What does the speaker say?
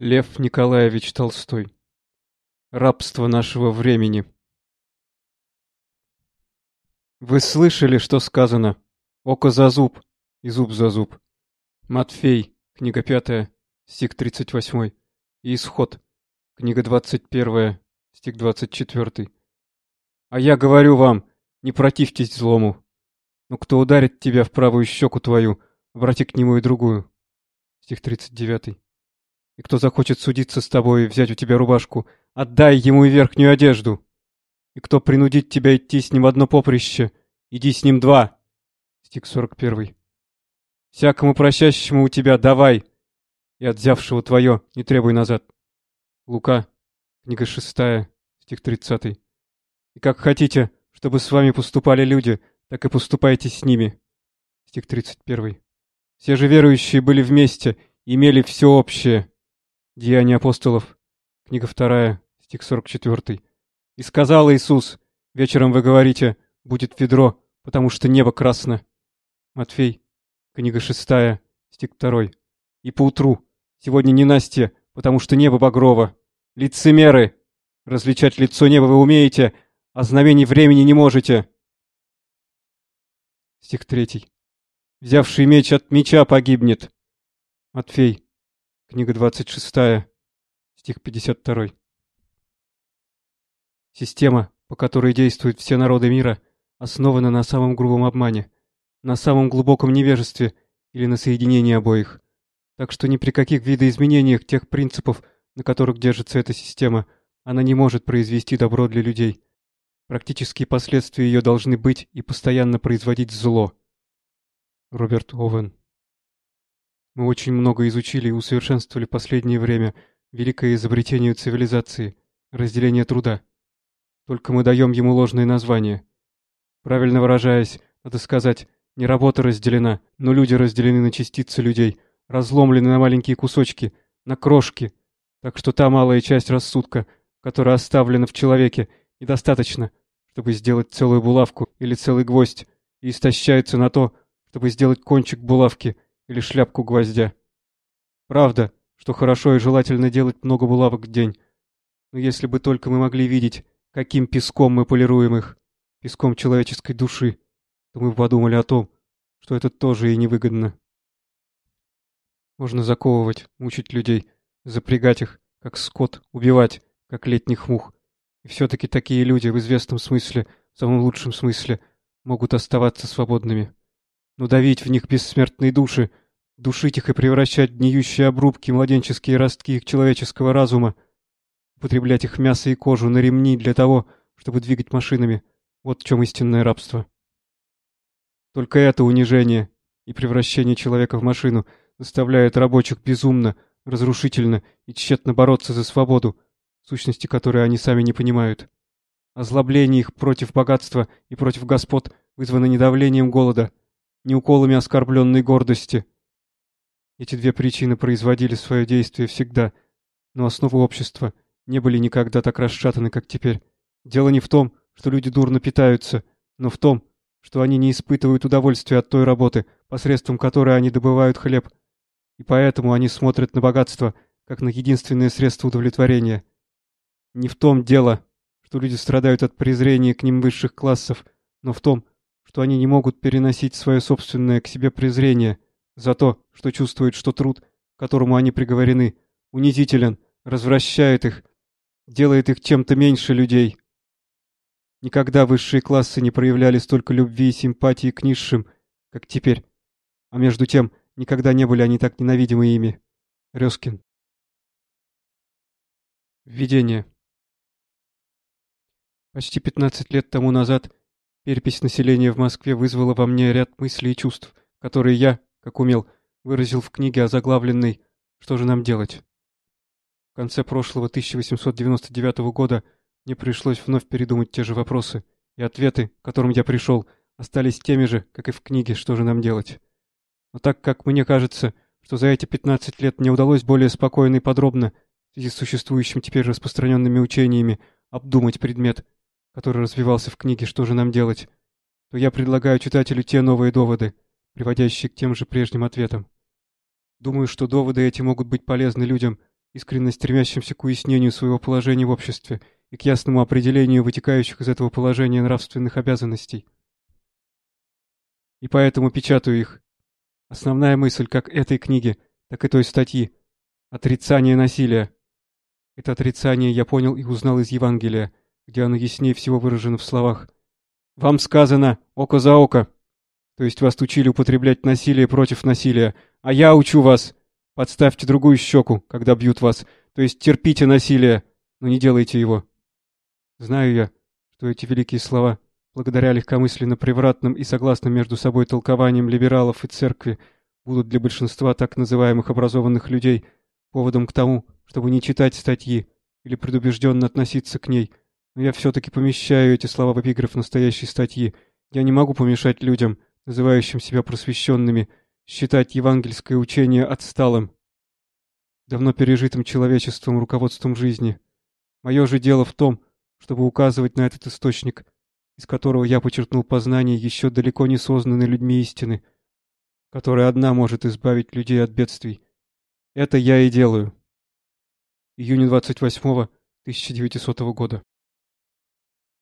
Лев Николаевич Толстой. Рабство нашего времени. Вы слышали, что сказано? Око за зуб и зуб за зуб. Матфей, книга пятая, стих тридцать восьмой. И Исход, книга двадцать первая, стих двадцать четвертый. А я говорю вам, не противьтесь злому. Но кто ударит тебя в правую щеку твою, обрати к нему и другую. Стих тридцать девятый. И кто захочет судиться с тобой и взять у тебя рубашку, отдай ему и верхнюю одежду. И кто принудит тебя идти с ним одно поприще, иди с ним два. Стих 41. Всякому просящему у тебя давай, и от взявшего твое не требуй назад. Лука, книга 6, стих 30. И как хотите, чтобы с вами поступали люди, так и поступайте с ними. Стих 31. Все же верующие были вместе, имели все общее. Деяния апостолов, книга 2, стих 44. «И сказал Иисус, вечером вы говорите, будет ведро, потому что небо красно». Матфей, книга 6, стих 2. «И поутру, сегодня не Настя, потому что небо багрово. Лицемеры! Различать лицо неба вы умеете, а знамений времени не можете». Стих 3. «Взявший меч от меча погибнет». Матфей, Книга 26, стих 52. Система, по которой действуют все народы мира, основана на самом грубом обмане, на самом глубоком невежестве или на соединении обоих. Так что ни при каких видоизменениях тех принципов, на которых держится эта система, она не может произвести добро для людей. Практические последствия ее должны быть и постоянно производить зло. Роберт Овен мы очень много изучили и усовершенствовали последнее время великое изобретение цивилизации — разделение труда. Только мы даем ему ложное название. Правильно выражаясь, надо сказать, не работа разделена, но люди разделены на частицы людей, разломлены на маленькие кусочки, на крошки. Так что та малая часть рассудка, которая оставлена в человеке, недостаточно, чтобы сделать целую булавку или целый гвоздь, и истощается на то, чтобы сделать кончик булавки — или шляпку гвоздя. Правда, что хорошо и желательно делать много булавок в день. Но если бы только мы могли видеть, каким песком мы полируем их, песком человеческой души, то мы подумали о том, что это тоже и невыгодно. Можно заковывать, мучить людей, запрягать их, как скот, убивать, как летних мух. И все-таки такие люди в известном смысле, в самом лучшем смысле, могут оставаться свободными но давить в них бессмертные души, душить их и превращать в гниющие обрубки младенческие ростки их человеческого разума, употреблять их мясо и кожу на ремни для того, чтобы двигать машинами. Вот в чем истинное рабство. Только это унижение и превращение человека в машину заставляет рабочих безумно, разрушительно и тщетно бороться за свободу, сущности которой они сами не понимают. Озлобление их против богатства и против господ вызвано не давлением голода, не уколами оскорбленной гордости. Эти две причины производили свое действие всегда, но основы общества не были никогда так расшатаны, как теперь. Дело не в том, что люди дурно питаются, но в том, что они не испытывают удовольствия от той работы, посредством которой они добывают хлеб, и поэтому они смотрят на богатство, как на единственное средство удовлетворения. Не в том дело, что люди страдают от презрения к ним высших классов, но в том, что они не могут переносить свое собственное к себе презрение за то, что чувствуют, что труд, к которому они приговорены, унизителен, развращает их, делает их чем-то меньше людей. Никогда высшие классы не проявляли столько любви и симпатии к низшим, как теперь. А между тем, никогда не были они так ненавидимы ими. Рёскин. Введение. Почти 15 лет тому назад Перепись населения в Москве вызвала во мне ряд мыслей и чувств, которые я, как умел, выразил в книге озаглавленной «Что же нам делать?». В конце прошлого 1899 года мне пришлось вновь передумать те же вопросы, и ответы, к которым я пришел, остались теми же, как и в книге «Что же нам делать?». Но так как мне кажется, что за эти 15 лет мне удалось более спокойно и подробно, в связи с существующими теперь распространенными учениями, обдумать предмет, который развивался в книге «Что же нам делать?», то я предлагаю читателю те новые доводы, приводящие к тем же прежним ответам. Думаю, что доводы эти могут быть полезны людям, искренне стремящимся к уяснению своего положения в обществе и к ясному определению вытекающих из этого положения нравственных обязанностей. И поэтому печатаю их. Основная мысль как этой книги, так и той статьи — отрицание насилия. Это отрицание я понял и узнал из Евангелия, где оно яснее всего выражено в словах «Вам сказано око за око». То есть вас учили употреблять насилие против насилия, а я учу вас. Подставьте другую щеку, когда бьют вас, то есть терпите насилие, но не делайте его. Знаю я, что эти великие слова, благодаря легкомысленно превратным и согласным между собой толкованиям либералов и церкви, будут для большинства так называемых образованных людей поводом к тому, чтобы не читать статьи или предубежденно относиться к ней, но я все-таки помещаю эти слова в эпиграф настоящей статьи. Я не могу помешать людям, называющим себя просвещенными, считать евангельское учение отсталым, давно пережитым человечеством руководством жизни. Мое же дело в том, чтобы указывать на этот источник, из которого я почерпнул познание еще далеко не сознанной людьми истины, которая одна может избавить людей от бедствий. Это я и делаю. Июня 28 1900 года.